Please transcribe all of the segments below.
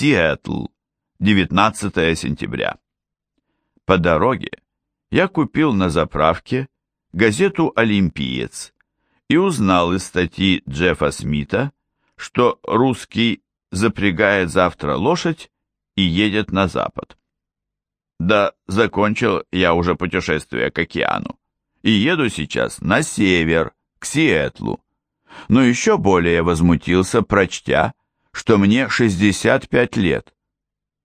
Сиэтл, 19 сентября. По дороге я купил на заправке газету «Олимпиец» и узнал из статьи Джеффа Смита, что русский запрягает завтра лошадь и едет на запад. Да, закончил я уже путешествие к океану и еду сейчас на север, к Сиэтлу. Но еще более возмутился, прочтя, что мне 65 лет.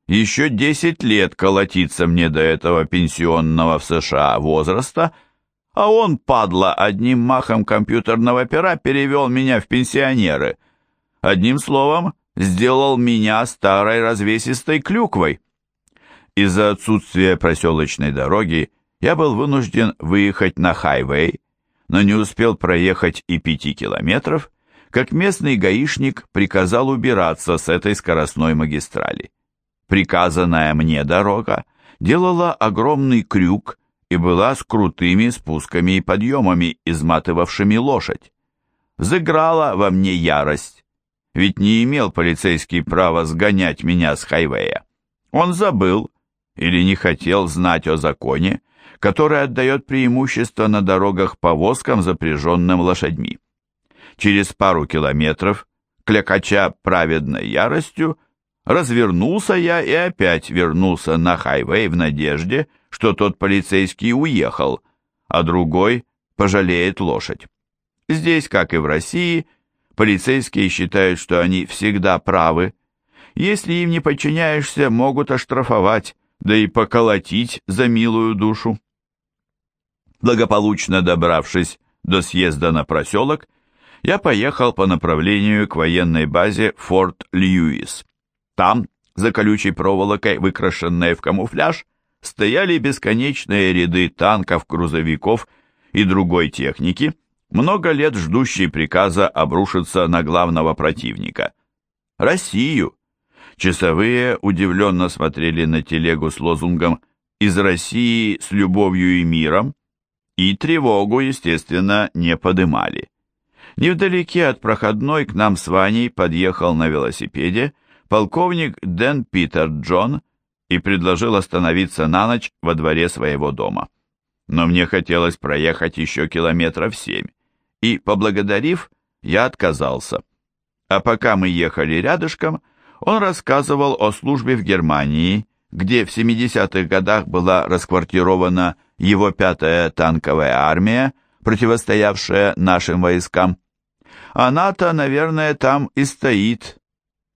Еще 10 лет колотиться мне до этого пенсионного в США возраста, а он, падла, одним махом компьютерного пера перевел меня в пенсионеры. Одним словом, сделал меня старой развесистой клюквой. Из-за отсутствия проселочной дороги я был вынужден выехать на хайвей, но не успел проехать и пяти километров, как местный гаишник приказал убираться с этой скоростной магистрали. Приказанная мне дорога делала огромный крюк и была с крутыми спусками и подъемами, изматывавшими лошадь. Взыграла во мне ярость, ведь не имел полицейский права сгонять меня с хайвея. Он забыл или не хотел знать о законе, который отдает преимущество на дорогах повозкам, запряженным лошадьми. Через пару километров, клякача праведной яростью, развернулся я и опять вернулся на хайвей в надежде, что тот полицейский уехал, а другой пожалеет лошадь. Здесь, как и в России, полицейские считают, что они всегда правы. Если им не подчиняешься, могут оштрафовать, да и поколотить за милую душу. Благополучно добравшись до съезда на проселок, я поехал по направлению к военной базе Форт Льюис. Там, за колючей проволокой, выкрашенной в камуфляж, стояли бесконечные ряды танков, грузовиков и другой техники, много лет ждущей приказа обрушиться на главного противника – Россию. Часовые удивленно смотрели на телегу с лозунгом «Из России с любовью и миром», и тревогу, естественно, не подымали. Невдалеке от проходной к нам с Ваней подъехал на велосипеде полковник Дэн Питер Джон и предложил остановиться на ночь во дворе своего дома. Но мне хотелось проехать еще километров семь, и, поблагодарив, я отказался. А пока мы ехали рядышком, он рассказывал о службе в Германии, где в 70-х годах была расквартирована его пятая танковая армия, противостоявшая нашим войскам. Она-то, наверное, там и стоит,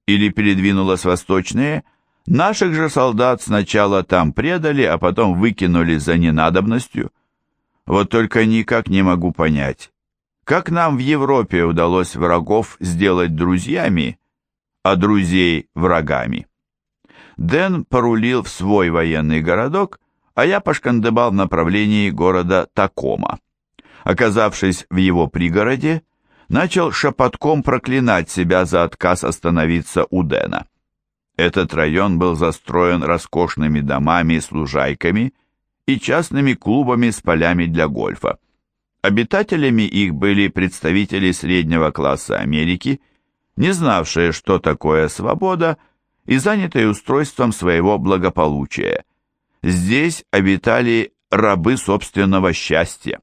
или передвинулась восточные, наших же солдат сначала там предали, а потом выкинули за ненадобностью. Вот только никак не могу понять, как нам в Европе удалось врагов сделать друзьями, а друзей врагами. Дэн порулил в свой военный городок, а я пошкандыбал в направлении города Такома. Оказавшись в его пригороде, начал шепотком проклинать себя за отказ остановиться у Дэна. Этот район был застроен роскошными домами с лужайками и частными клубами с полями для гольфа. Обитателями их были представители среднего класса Америки, не знавшие, что такое свобода, и занятые устройством своего благополучия. Здесь обитали рабы собственного счастья.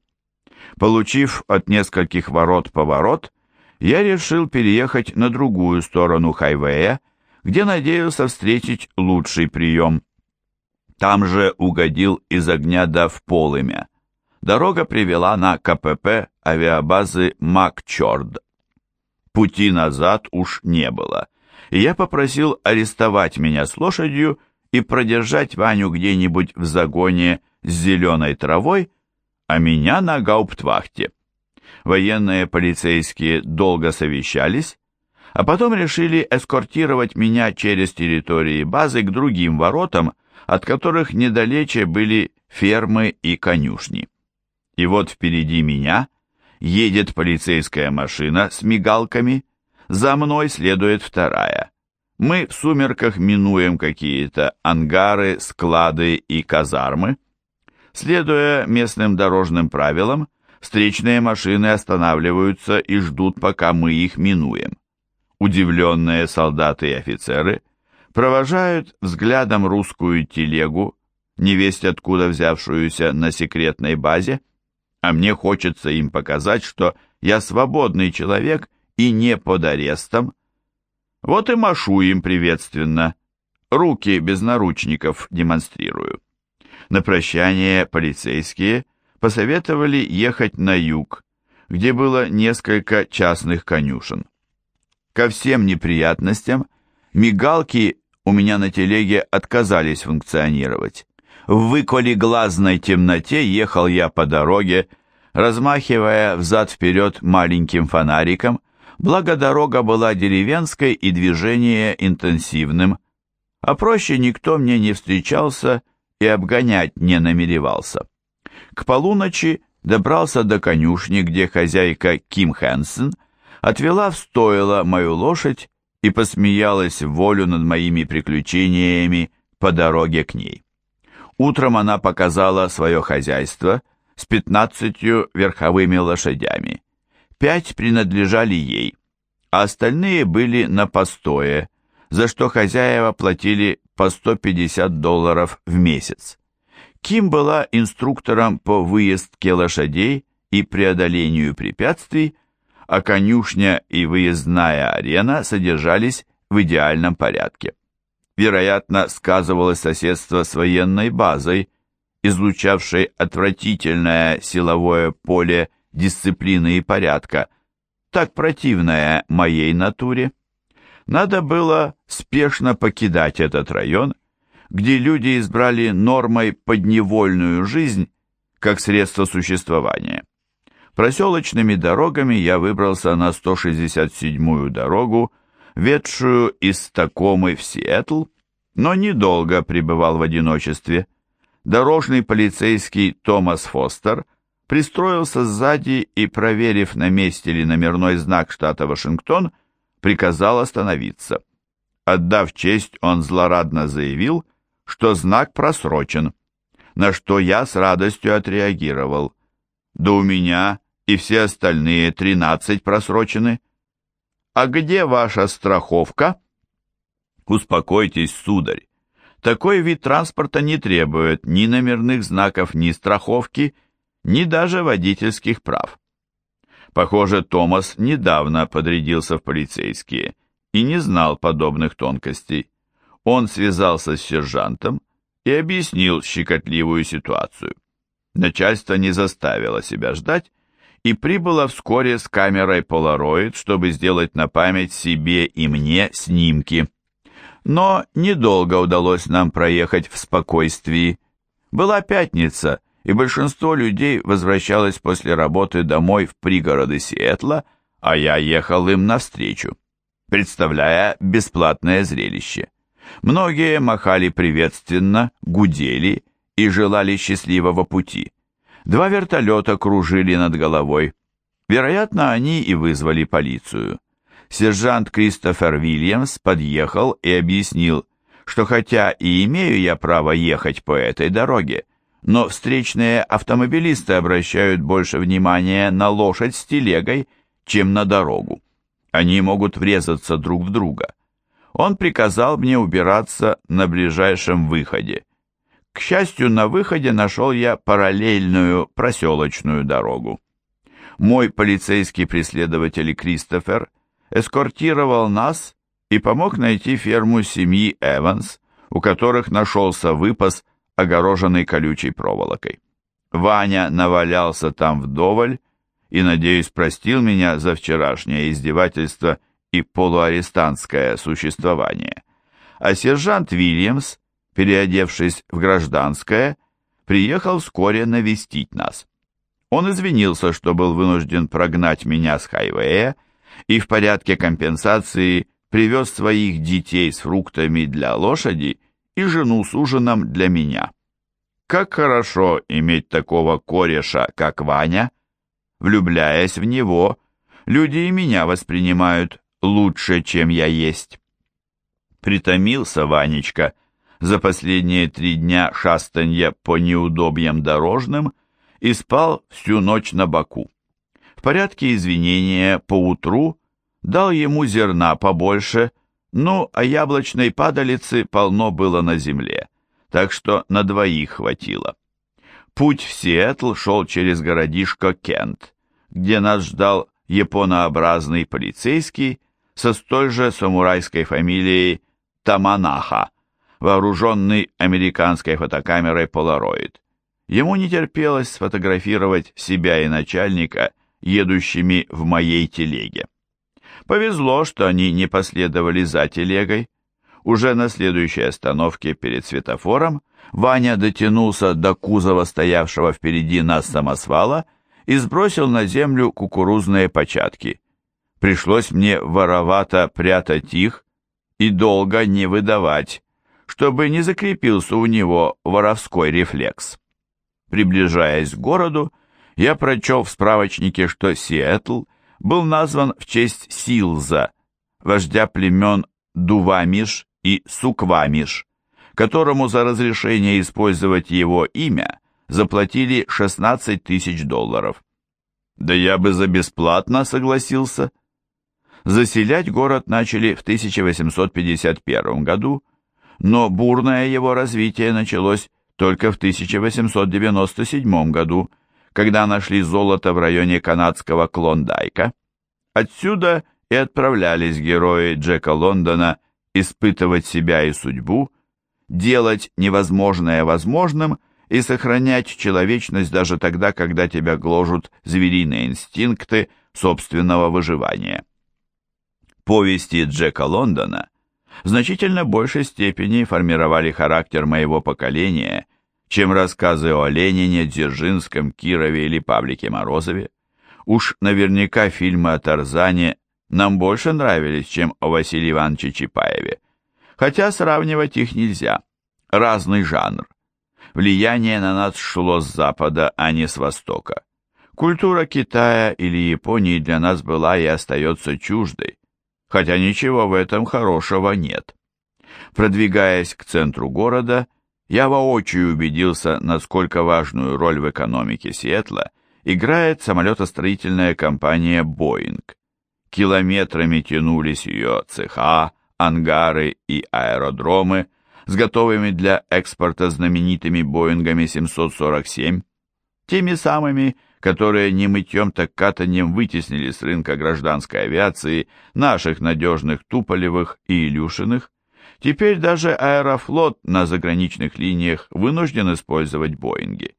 Получив от нескольких ворот поворот, я решил переехать на другую сторону хайвея, где надеялся встретить лучший прием. Там же угодил из огня да в полымя. Дорога привела на КПП авиабазы Макчорд. Пути назад уж не было, и я попросил арестовать меня с лошадью и продержать Ваню где-нибудь в загоне с зеленой травой, а меня на гауптвахте. Военные полицейские долго совещались, а потом решили эскортировать меня через территории базы к другим воротам, от которых недалече были фермы и конюшни. И вот впереди меня едет полицейская машина с мигалками, за мной следует вторая. Мы в сумерках минуем какие-то ангары, склады и казармы. Следуя местным дорожным правилам, встречные машины останавливаются и ждут, пока мы их минуем. Удивленные солдаты и офицеры провожают взглядом русскую телегу, невесть откуда взявшуюся на секретной базе, а мне хочется им показать, что я свободный человек и не под арестом. Вот и машу им приветственно, руки без наручников демонстрирую. На прощание полицейские посоветовали ехать на юг, где было несколько частных конюшен. Ко всем неприятностям мигалки у меня на телеге отказались функционировать. В выколи-глазной темноте ехал я по дороге, размахивая взад-вперед маленьким фонариком, благо дорога была деревенской и движение интенсивным, а проще никто мне не встречался и обгонять не намеревался. К полуночи добрался до конюшни, где хозяйка Ким Хэнсон отвела в стойло мою лошадь и посмеялась в волю над моими приключениями по дороге к ней. Утром она показала свое хозяйство с пятнадцатью верховыми лошадями. Пять принадлежали ей, а остальные были на постое, за что хозяева платили по 150 долларов в месяц. Ким была инструктором по выездке лошадей и преодолению препятствий, а конюшня и выездная арена содержались в идеальном порядке. Вероятно, сказывалось соседство с военной базой, излучавшей отвратительное силовое поле дисциплины и порядка, так противное моей натуре. Надо было спешно покидать этот район, где люди избрали нормой подневольную жизнь как средство существования. Проселочными дорогами я выбрался на 167-ю дорогу, ведшую из Такомы в Сиэтл, но недолго пребывал в одиночестве. Дорожный полицейский Томас Фостер пристроился сзади и, проверив, на месте ли номерной знак штата Вашингтон, приказал остановиться. Отдав честь, он злорадно заявил, что знак просрочен, на что я с радостью отреагировал. Да у меня и все остальные тринадцать просрочены. А где ваша страховка? Успокойтесь, сударь. Такой вид транспорта не требует ни номерных знаков, ни страховки, ни даже водительских прав. Похоже, Томас недавно подрядился в полицейские и не знал подобных тонкостей. Он связался с сержантом и объяснил щекотливую ситуацию. Начальство не заставило себя ждать и прибыло вскоре с камерой Polaroid, чтобы сделать на память себе и мне снимки. Но недолго удалось нам проехать в спокойствии. Была пятница, и большинство людей возвращалось после работы домой в пригороды Сиэтла, а я ехал им навстречу, представляя бесплатное зрелище. Многие махали приветственно, гудели и желали счастливого пути. Два вертолета кружили над головой. Вероятно, они и вызвали полицию. Сержант Кристофер Вильямс подъехал и объяснил, что хотя и имею я право ехать по этой дороге, но встречные автомобилисты обращают больше внимания на лошадь с телегой, чем на дорогу. Они могут врезаться друг в друга. Он приказал мне убираться на ближайшем выходе. К счастью, на выходе нашел я параллельную проселочную дорогу. Мой полицейский преследователь Кристофер эскортировал нас и помог найти ферму семьи Эванс, у которых нашелся выпас огороженный колючей проволокой. Ваня навалялся там вдоволь и, надеюсь, простил меня за вчерашнее издевательство и полуарестантское существование. А сержант Вильямс, переодевшись в гражданское, приехал вскоре навестить нас. Он извинился, что был вынужден прогнать меня с хайвея и в порядке компенсации привез своих детей с фруктами для лошади и жену с ужином для меня. Как хорошо иметь такого кореша, как Ваня. Влюбляясь в него, люди и меня воспринимают лучше, чем я есть. Притомился Ванечка за последние три дня шастанья по неудобьям дорожным и спал всю ночь на боку. В порядке извинения поутру дал ему зерна побольше, Ну, а яблочной падалицы полно было на земле, так что на двоих хватило. Путь в Сиэтл шел через городишко Кент, где нас ждал японообразный полицейский со столь же самурайской фамилией Таманаха, вооруженный американской фотокамерой Polaroid. Ему не терпелось сфотографировать себя и начальника, едущими в моей телеге. Повезло, что они не последовали за телегой. Уже на следующей остановке перед светофором Ваня дотянулся до кузова стоявшего впереди нас самосвала и сбросил на землю кукурузные початки. Пришлось мне воровато прятать их и долго не выдавать, чтобы не закрепился у него воровской рефлекс. Приближаясь к городу, я прочел в справочнике, что Сиэтл был назван в честь Силза, вождя племен Дувамиш и Суквамиш, которому за разрешение использовать его имя заплатили 16 тысяч долларов. Да я бы за бесплатно согласился. Заселять город начали в 1851 году, но бурное его развитие началось только в 1897 году, когда нашли золото в районе канадского Клондайка. Отсюда и отправлялись герои Джека Лондона испытывать себя и судьбу, делать невозможное возможным и сохранять человечность даже тогда, когда тебя гложут звериные инстинкты собственного выживания. Повести Джека Лондона в значительно большей степени формировали характер моего поколения, чем рассказы о Ленине, Дзержинском, Кирове или Павлике Морозове. Уж наверняка фильмы о Тарзане нам больше нравились, чем о Василии Ивановиче Чапаеве. Хотя сравнивать их нельзя. Разный жанр. Влияние на нас шло с запада, а не с востока. Культура Китая или Японии для нас была и остается чуждой, хотя ничего в этом хорошего нет. Продвигаясь к центру города, я воочию убедился, насколько важную роль в экономике Сиэтла играет самолетостроительная компания «Боинг». Километрами тянулись ее цеха, ангары и аэродромы с готовыми для экспорта знаменитыми «Боингами 747», теми самыми, которые не мытьем так катанием вытеснили с рынка гражданской авиации наших надежных Туполевых и Илюшиных, теперь даже Аэрофлот на заграничных линиях вынужден использовать Боинги.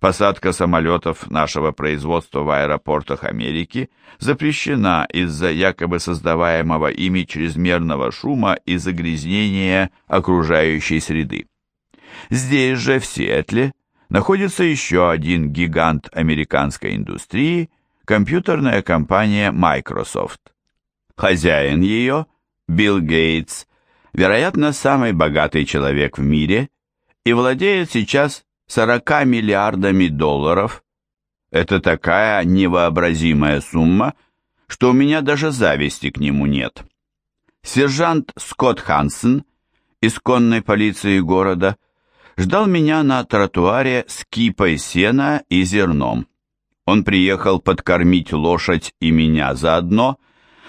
Посадка самолетов нашего производства в аэропортах Америки запрещена из-за якобы создаваемого ими чрезмерного шума и загрязнения окружающей среды. Здесь же, в Сиэтле, находится еще один гигант американской индустрии – компьютерная компания Microsoft. Хозяин ее, Билл Гейтс, вероятно, самый богатый человек в мире и владеет сейчас 40 миллиардами долларов. Это такая невообразимая сумма, что у меня даже зависти к нему нет. Сержант Скотт Хансен из конной полиции города ждал меня на тротуаре с кипой сена и зерном. Он приехал подкормить лошадь и меня заодно,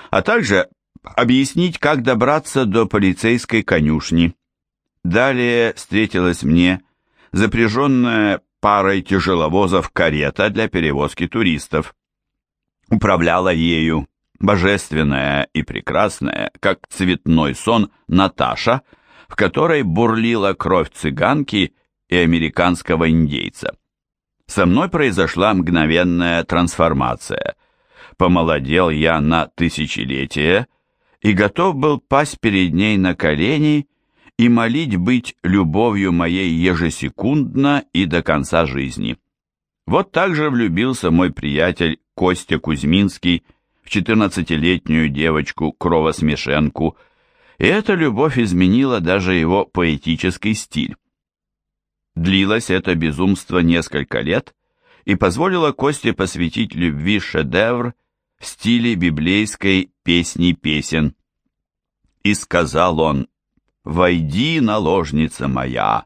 а также объяснить, как добраться до полицейской конюшни. Далее встретилась мне запряженная парой тяжеловозов карета для перевозки туристов. Управляла ею божественная и прекрасная, как цветной сон, Наташа, в которой бурлила кровь цыганки и американского индейца. Со мной произошла мгновенная трансформация. Помолодел я на тысячелетие и готов был пасть перед ней на колени и молить быть любовью моей ежесекундно и до конца жизни. Вот так же влюбился мой приятель Костя Кузьминский в 14-летнюю девочку Кровосмешенку, и эта любовь изменила даже его поэтический стиль. Длилось это безумство несколько лет и позволило Косте посвятить любви шедевр в стиле библейской песни песен. И сказал он «Войди, наложница моя,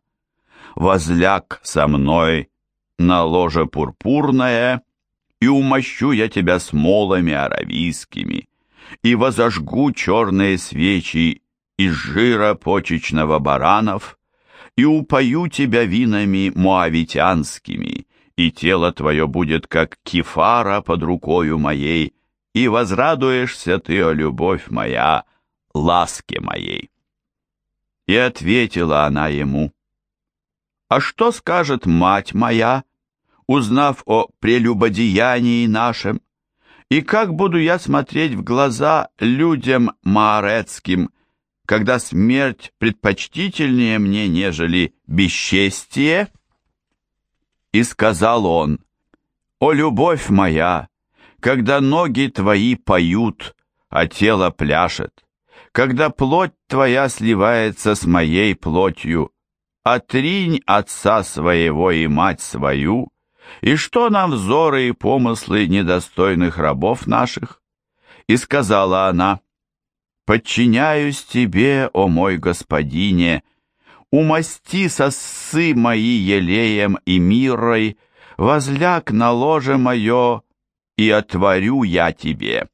возляг со мной на ложе пурпурное, и умощу я тебя смолами аравийскими, и возожгу черные свечи из жира почечного баранов, и упою тебя винами моавитянскими, и тело твое будет, как кефара под рукою моей, и возрадуешься ты, о любовь моя, ласке моей. И ответила она ему, «А что скажет мать моя, узнав о прелюбодеянии нашем? И как буду я смотреть в глаза людям маарецким, когда смерть предпочтительнее мне, нежели бесчестие?» И сказал он, «О, любовь моя, когда ноги твои поют, а тело пляшет, когда плоть твоя сливается с моей плотью, отринь отца своего и мать свою, и что нам взоры и помыслы недостойных рабов наших? И сказала она, «Подчиняюсь тебе, о мой господине, умасти сосы мои елеем и мирой, возляг на ложе мое, и отворю я тебе».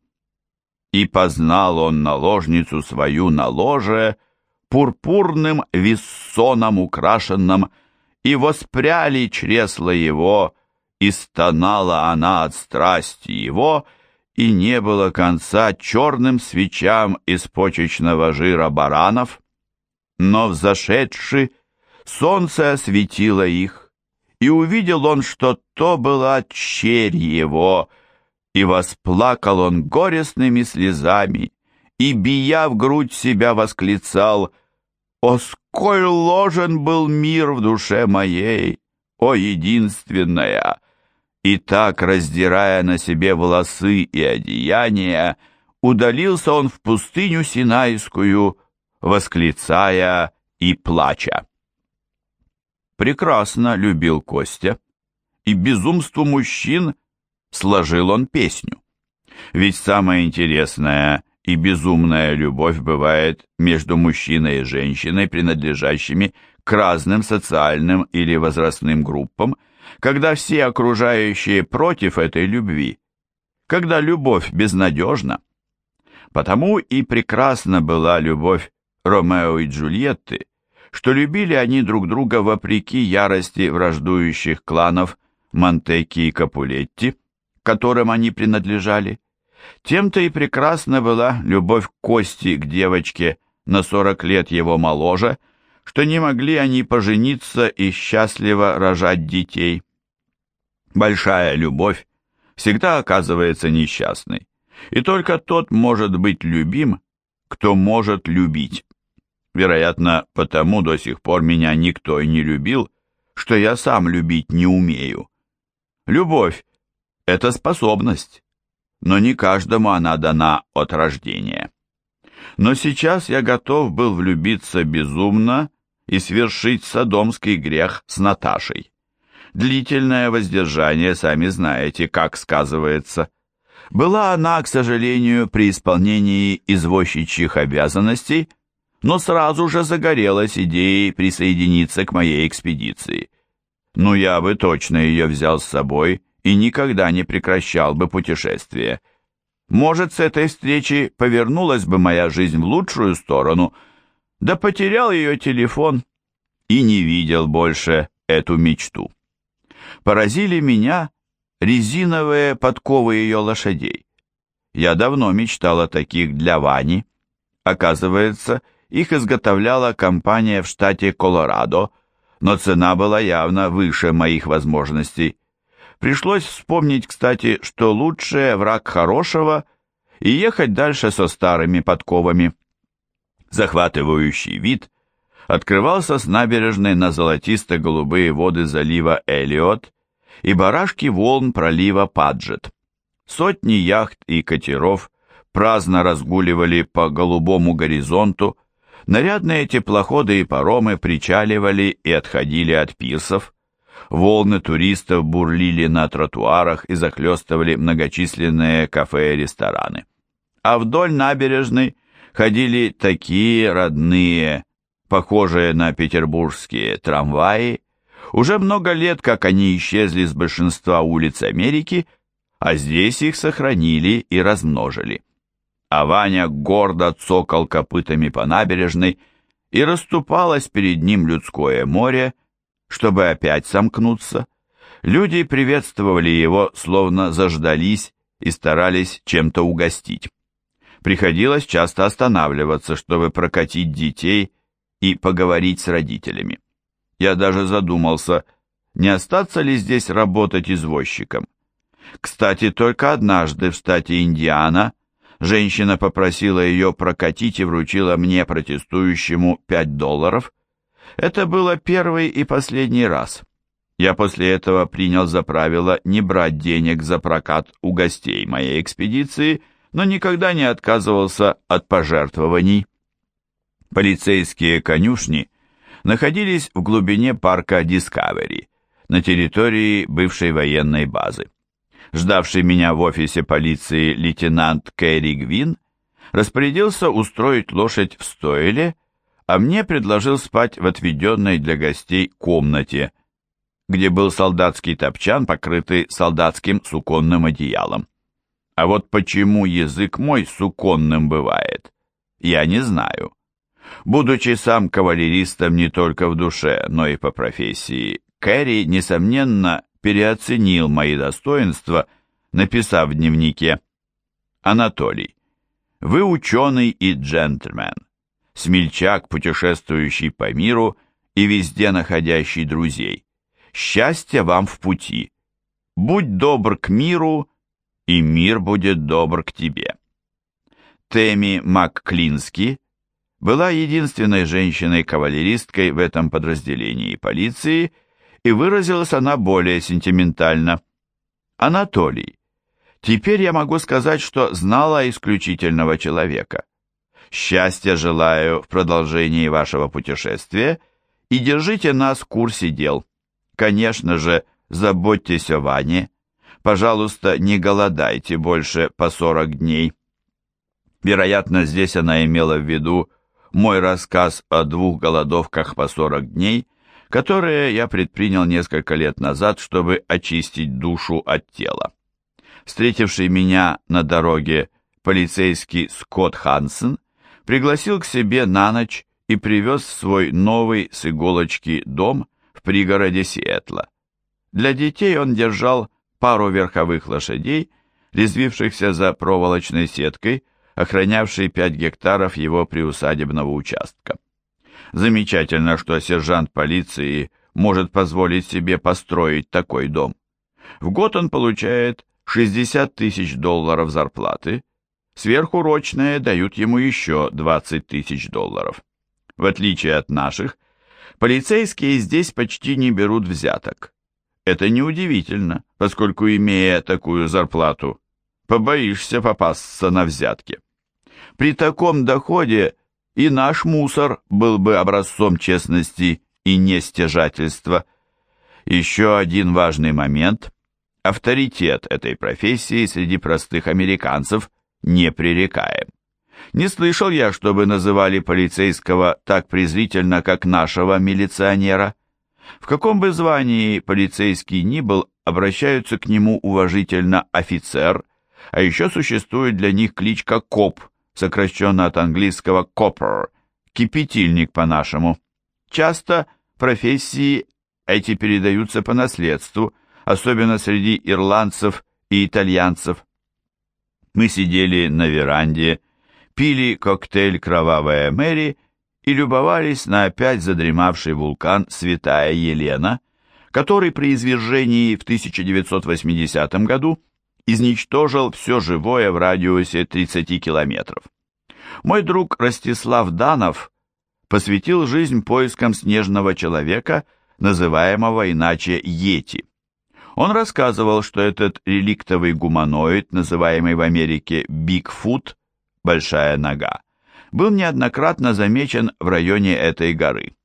И познал он наложницу свою на ложе, пурпурным виссоном украшенным, и воспряли чресла его, и стонала она от страсти его, и не было конца черным свечам из почечного жира баранов. Но взошедши, солнце осветило их, и увидел он, что то была черь его, и восплакал он горестными слезами, и, бия в грудь себя, восклицал, «О, сколь ложен был мир в душе моей! О, единственная!» И так, раздирая на себе волосы и одеяния, удалился он в пустыню Синайскую, восклицая и плача. Прекрасно любил Костя, и безумству мужчин сложил он песню. Ведь самое интересное и безумная любовь бывает между мужчиной и женщиной, принадлежащими к разным социальным или возрастным группам, когда все окружающие против этой любви, когда любовь безнадежна. Потому и прекрасна была любовь Ромео и Джульетты, что любили они друг друга вопреки ярости враждующих кланов Монтеки и Капулетти, которым они принадлежали. Тем-то и прекрасна была любовь Кости к девочке на сорок лет его моложе, что не могли они пожениться и счастливо рожать детей. Большая любовь всегда оказывается несчастной, и только тот может быть любим, кто может любить. Вероятно, потому до сих пор меня никто и не любил, что я сам любить не умею. Любовь – это способность, но не каждому она дана от рождения. Но сейчас я готов был влюбиться безумно и свершить садомский грех с Наташей. Длительное воздержание, сами знаете, как сказывается. Была она, к сожалению, при исполнении извозчичьих обязанностей, но сразу же загорелась идеей присоединиться к моей экспедиции. Ну, я бы точно ее взял с собой и никогда не прекращал бы путешествие. Может, с этой встречи повернулась бы моя жизнь в лучшую сторону, да потерял ее телефон и не видел больше эту мечту. Поразили меня резиновые подковы ее лошадей. Я давно мечтал о таких для Вани. Оказывается, их изготовляла компания в штате Колорадо, но цена была явно выше моих возможностей. Пришлось вспомнить, кстати, что лучшее враг хорошего и ехать дальше со старыми подковами. Захватывающий вид открывался с набережной на золотисто-голубые воды залива Элиот и барашки волн пролива Паджет. Сотни яхт и катеров праздно разгуливали по голубому горизонту, нарядные теплоходы и паромы причаливали и отходили от пирсов, Волны туристов бурлили на тротуарах и захлестывали многочисленные кафе и рестораны. А вдоль набережной ходили такие родные, похожие на петербургские трамваи. Уже много лет, как они исчезли с большинства улиц Америки, а здесь их сохранили и размножили. а Ваня гордо цокал копытами по набережной, и расступалось перед ним людское море, чтобы опять сомкнуться. Люди приветствовали его, словно заждались и старались чем-то угостить. Приходилось часто останавливаться, чтобы прокатить детей и поговорить с родителями. Я даже задумался, не остаться ли здесь работать извозчиком. Кстати, только однажды в стате Индиана женщина попросила ее прокатить и вручила мне, протестующему, 5 долларов. Это было первый и последний раз. Я после этого принял за правило не брать денег за прокат у гостей моей экспедиции, но никогда не отказывался от пожертвований. Полицейские конюшни находились в глубине парка Дискавери, на территории бывшей военной базы. Ждавший меня в офисе полиции лейтенант Кэрри Гвин распорядился устроить лошадь в стойле, а мне предложил спать в отведенной для гостей комнате, где был солдатский топчан, покрытый солдатским суконным одеялом. А вот почему язык мой суконным бывает, я не знаю. Будучи сам кавалеристом не только в душе, но и по профессии, Кэрри, несомненно, переоценил мои достоинства, написав в дневнике «Анатолий, вы ученый и джентльмен, смельчак, путешествующий по миру и везде находящий друзей. Счастья вам в пути. Будь добр к миру, и мир будет добр к тебе». Теми МакКлински была единственной женщиной-кавалеристкой в этом подразделении полиции, и выразилась она более сентиментально. «Анатолий, теперь я могу сказать, что знала исключительного человека. Счастья желаю в продолжении вашего путешествия и держите нас в курсе дел. Конечно же, заботьтесь о Ване. Пожалуйста, не голодайте больше по 40 дней». Вероятно, здесь она имела в виду мой рассказ о двух голодовках по 40 дней, которые я предпринял несколько лет назад, чтобы очистить душу от тела. Встретивший меня на дороге полицейский Скотт Хансен пригласил к себе на ночь и привез свой новый с иголочки дом в пригороде Сиэтла. Для детей он держал пару верховых лошадей, резвившихся за проволочной сеткой, охранявшей 5 гектаров его приусадебного участка. Замечательно, что сержант полиции может позволить себе построить такой дом. В год он получает 60 тысяч долларов зарплаты, сверхурочные дают ему еще 20 тысяч долларов. В отличие от наших, полицейские здесь почти не берут взяток. Это неудивительно, поскольку, имея такую зарплату, побоишься попасться на взятки. При таком доходе и наш мусор был бы образцом честности и нестяжательства. Еще один важный момент – авторитет этой профессии среди простых американцев непререкаем. Не слышал я, чтобы называли полицейского так презрительно, как нашего милиционера. В каком бы звании полицейский ни был, обращаются к нему уважительно офицер, а еще существует для них кличка коп, сокращенно от английского copper, кипятильник по-нашему. Часто профессии эти передаются по наследству, особенно среди ирландцев и итальянцев. Мы сидели на веранде, пили коктейль «Кровавая Мэри» и любовались на опять задремавший вулкан Святая Елена, который при извержении в 1980 году изничтожил все живое в радиусе 30 километров. Мой друг Ростислав Данов посвятил жизнь поискам снежного человека, называемого иначе Йети. Он рассказывал, что этот реликтовый гуманоид, называемый в Америке Бигфут, большая нога, был неоднократно замечен в районе этой горы.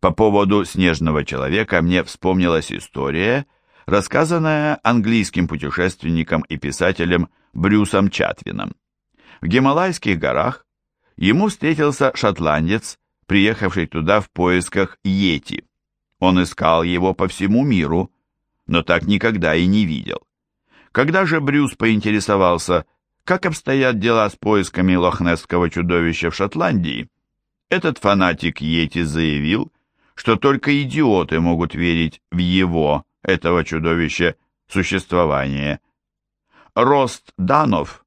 По поводу снежного человека мне вспомнилась история – рассказанная английским путешественником и писателем Брюсом Чатвином. В Гималайских горах ему встретился шотландец, приехавший туда в поисках Йети. Он искал его по всему миру, но так никогда и не видел. Когда же Брюс поинтересовался, как обстоят дела с поисками лохнесского чудовища в Шотландии, этот фанатик Йети заявил, что только идиоты могут верить в его, этого чудовища, существование. Рост Данов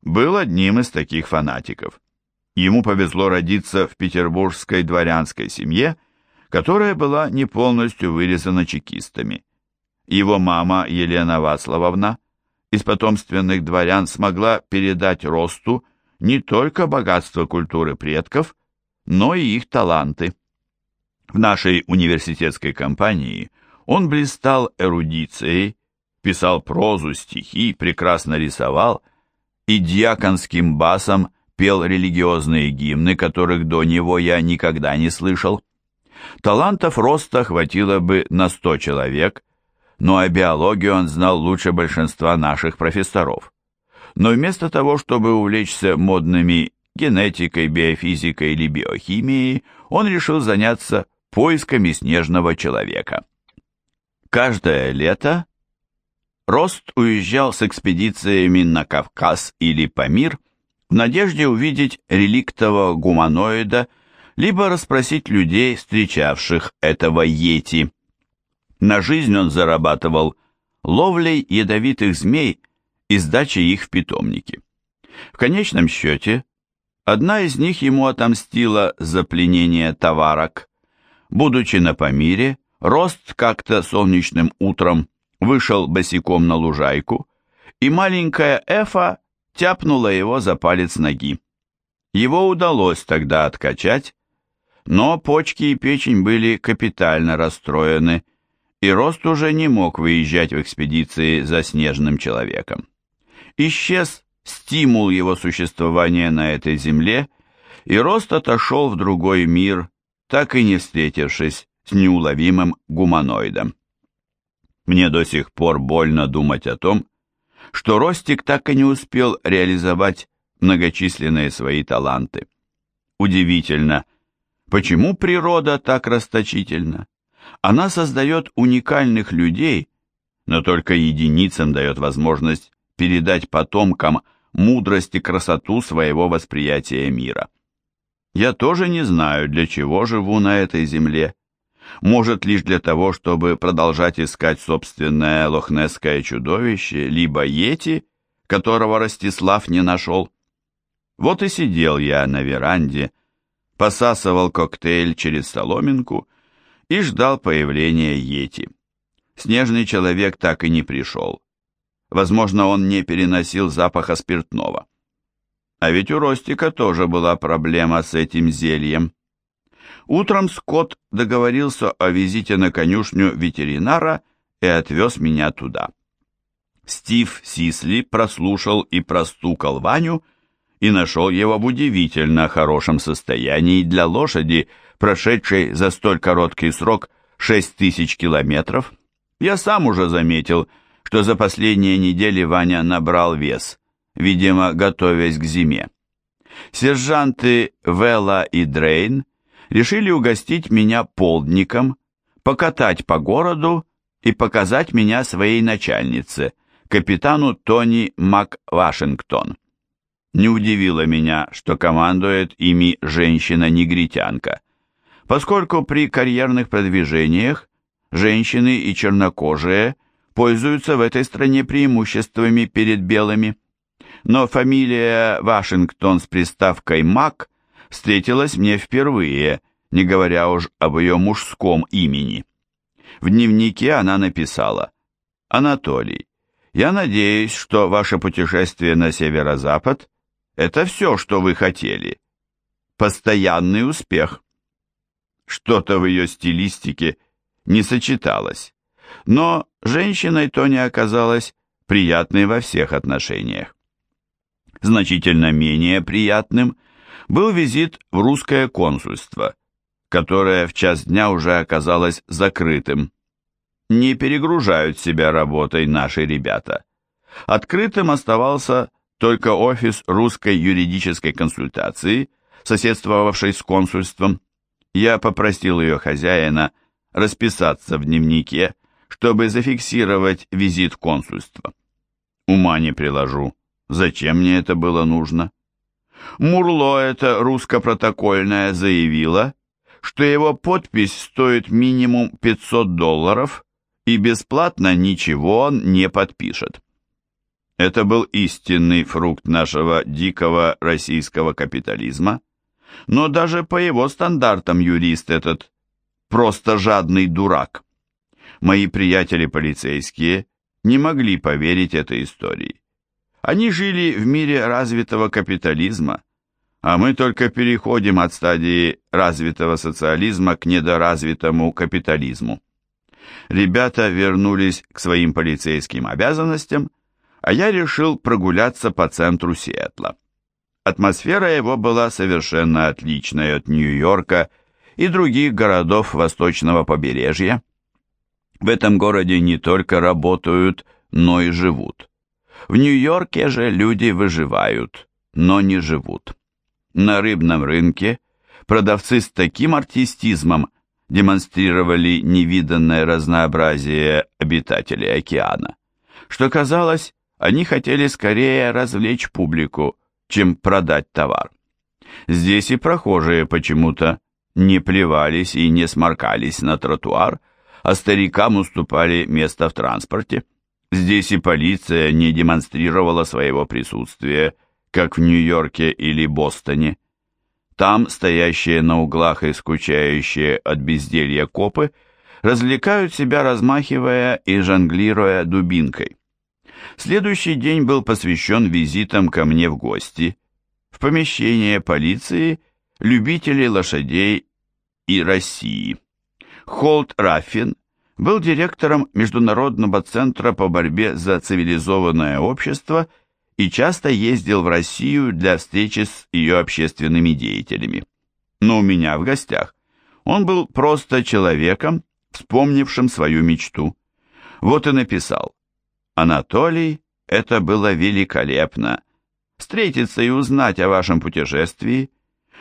был одним из таких фанатиков. Ему повезло родиться в петербургской дворянской семье, которая была не полностью вырезана чекистами. Его мама Елена Вацлавовна из потомственных дворян смогла передать Росту не только богатство культуры предков, но и их таланты. В нашей университетской компании он блистал эрудицией, писал прозу, стихи, прекрасно рисовал и дьяконским басом пел религиозные гимны, которых до него я никогда не слышал. Талантов роста хватило бы на сто человек, но о биологии он знал лучше большинства наших профессоров. Но вместо того, чтобы увлечься модными генетикой, биофизикой или биохимией, он решил заняться поисками снежного человека. Каждое лето Рост уезжал с экспедициями на Кавказ или Памир в надежде увидеть реликтового гуманоида, либо расспросить людей, встречавших этого йети. На жизнь он зарабатывал ловлей ядовитых змей и сдачей их в питомники. В конечном счете, одна из них ему отомстила за пленение товарок. Будучи на Памире, Рост как-то солнечным утром вышел босиком на лужайку, и маленькая Эфа тяпнула его за палец ноги. Его удалось тогда откачать, но почки и печень были капитально расстроены, и Рост уже не мог выезжать в экспедиции за снежным человеком. Исчез стимул его существования на этой земле, и Рост отошел в другой мир, так и не встретившись с неуловимым гуманоидом. Мне до сих пор больно думать о том, что Ростик так и не успел реализовать многочисленные свои таланты. Удивительно, почему природа так расточительна? Она создает уникальных людей, но только единицам дает возможность передать потомкам мудрость и красоту своего восприятия мира. Я тоже не знаю, для чего живу на этой земле, может лишь для того, чтобы продолжать искать собственное лохнесское чудовище, либо йети, которого Ростислав не нашел. Вот и сидел я на веранде, посасывал коктейль через соломинку и ждал появления йети. Снежный человек так и не пришел. Возможно, он не переносил запаха спиртного. А ведь у Ростика тоже была проблема с этим зельем. Утром Скотт договорился о визите на конюшню ветеринара и отвез меня туда. Стив Сисли прослушал и простукал Ваню и нашел его в удивительно хорошем состоянии для лошади, прошедшей за столь короткий срок 6 тысяч километров. Я сам уже заметил, что за последние недели Ваня набрал вес, видимо, готовясь к зиме. Сержанты Вела и Дрейн решили угостить меня полдником, покатать по городу и показать меня своей начальнице, капитану Тони МакВашингтон. Не удивило меня, что командует ими женщина-негритянка, поскольку при карьерных продвижениях женщины и чернокожие пользуются в этой стране преимуществами перед белыми. Но фамилия Вашингтон с приставкой «Мак» встретилась мне впервые, не говоря уж об ее мужском имени. В дневнике она написала «Анатолий, я надеюсь, что ваше путешествие на северо-запад – это все, что вы хотели. Постоянный успех». Что-то в ее стилистике не сочеталось, но женщиной Тони оказалась приятной во всех отношениях. Значительно менее приятным – был визит в русское консульство, которое в час дня уже оказалось закрытым. Не перегружают себя работой наши ребята. Открытым оставался только офис русской юридической консультации, соседствовавшей с консульством. Я попросил ее хозяина расписаться в дневнике, чтобы зафиксировать визит в консульство. Ума не приложу, Зачем мне это было нужно? Мурло это русско-протокольное заявило, что его подпись стоит минимум 500 долларов и бесплатно ничего он не подпишет. Это был истинный фрукт нашего дикого российского капитализма, но даже по его стандартам юрист этот просто жадный дурак. Мои приятели полицейские не могли поверить этой истории. Они жили в мире развитого капитализма, а мы только переходим от стадии развитого социализма к недоразвитому капитализму. Ребята вернулись к своим полицейским обязанностям, а я решил прогуляться по центру Сиэтла. Атмосфера его была совершенно отличной от Нью-Йорка и других городов восточного побережья. В этом городе не только работают, но и живут. В Нью-Йорке же люди выживают, но не живут. На рыбном рынке продавцы с таким артистизмом демонстрировали невиданное разнообразие обитателей океана, что казалось, они хотели скорее развлечь публику, чем продать товар. Здесь и прохожие почему-то не плевались и не сморкались на тротуар, а старикам уступали место в транспорте. Здесь и полиция не демонстрировала своего присутствия, как в Нью-Йорке или Бостоне. Там стоящие на углах и скучающие от безделья копы развлекают себя, размахивая и жонглируя дубинкой. Следующий день был посвящен визитам ко мне в гости, в помещение полиции, любителей лошадей и России. Холт Раффин был директором Международного центра по борьбе за цивилизованное общество и часто ездил в Россию для встречи с ее общественными деятелями. Но у меня в гостях он был просто человеком, вспомнившим свою мечту. Вот и написал. Анатолий, это было великолепно. Встретиться и узнать о вашем путешествии.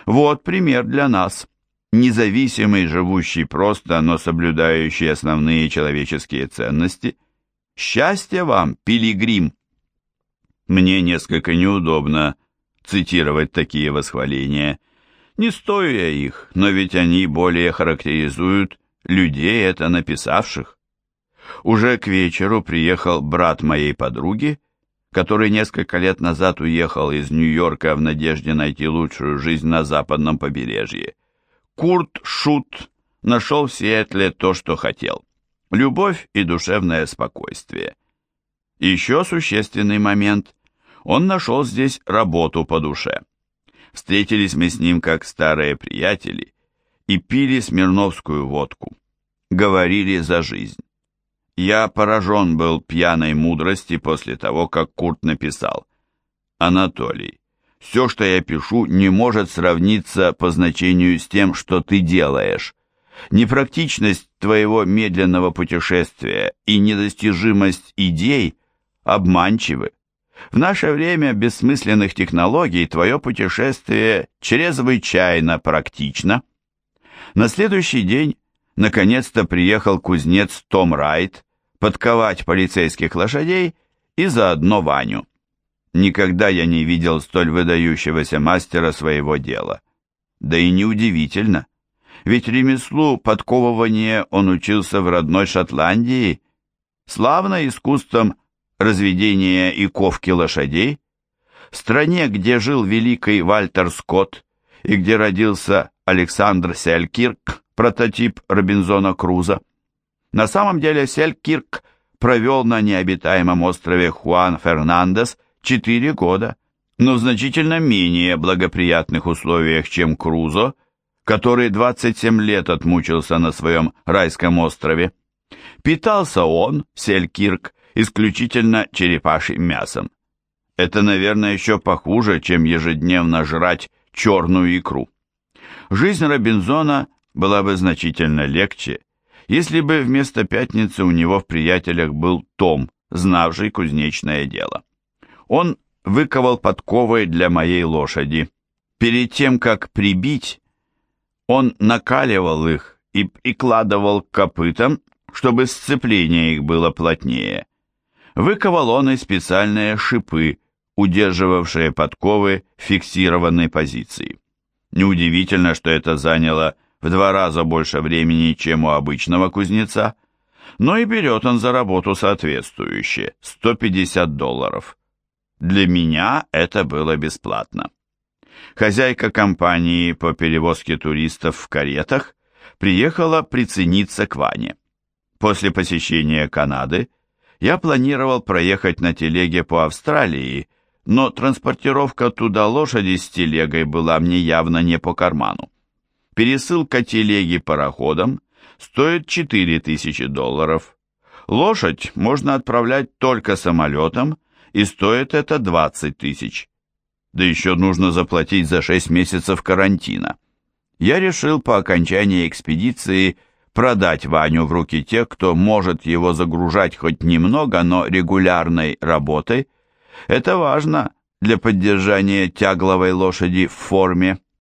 Вот пример для нас независимый, живущий просто, но соблюдающий основные человеческие ценности. Счастье вам, пилигрим! Мне несколько неудобно цитировать такие восхваления. Не стою я их, но ведь они более характеризуют людей, это написавших. Уже к вечеру приехал брат моей подруги, который несколько лет назад уехал из Нью-Йорка в надежде найти лучшую жизнь на западном побережье. Курт Шут нашел в Сиэтле то, что хотел. Любовь и душевное спокойствие. Еще существенный момент. Он нашел здесь работу по душе. Встретились мы с ним как старые приятели и пили смирновскую водку. Говорили за жизнь. Я поражен был пьяной мудрости после того, как Курт написал. Анатолий, все, что я пишу, не может сравниться по значению с тем, что ты делаешь. Непрактичность твоего медленного путешествия и недостижимость идей обманчивы. В наше время бессмысленных технологий твое путешествие чрезвычайно практично. На следующий день наконец-то приехал кузнец Том Райт подковать полицейских лошадей и заодно Ваню. Никогда я не видел столь выдающегося мастера своего дела. Да и неудивительно, ведь ремеслу подковывания он учился в родной Шотландии, славно искусством разведения и ковки лошадей, в стране, где жил великий Вальтер Скотт и где родился Александр Селькирк, прототип Робинзона Круза. На самом деле Селькирк провел на необитаемом острове Хуан Фернандес – четыре года, но в значительно менее благоприятных условиях, чем Крузо, который 27 лет отмучился на своем райском острове. Питался он, Селькирк, исключительно черепашьим мясом. Это, наверное, еще похуже, чем ежедневно жрать черную икру. Жизнь Робинзона была бы значительно легче, если бы вместо пятницы у него в приятелях был Том, знавший кузнечное дело. Он выковал подковы для моей лошади. Перед тем, как прибить, он накаливал их и прикладывал к копытам, чтобы сцепление их было плотнее. Выковал он и специальные шипы, удерживавшие подковы в фиксированной позиции. Неудивительно, что это заняло в два раза больше времени, чем у обычного кузнеца, но и берет он за работу соответствующее – 150 долларов. Для меня это было бесплатно. Хозяйка компании по перевозке туристов в каретах приехала прицениться к Ване. После посещения Канады я планировал проехать на телеге по Австралии, но транспортировка туда лошади с телегой была мне явно не по карману. Пересылка телеги пароходом стоит 4000 долларов. Лошадь можно отправлять только самолетом, и стоит это 20 тысяч. Да еще нужно заплатить за 6 месяцев карантина. Я решил по окончании экспедиции продать Ваню в руки тех, кто может его загружать хоть немного, но регулярной работой. Это важно для поддержания тягловой лошади в форме.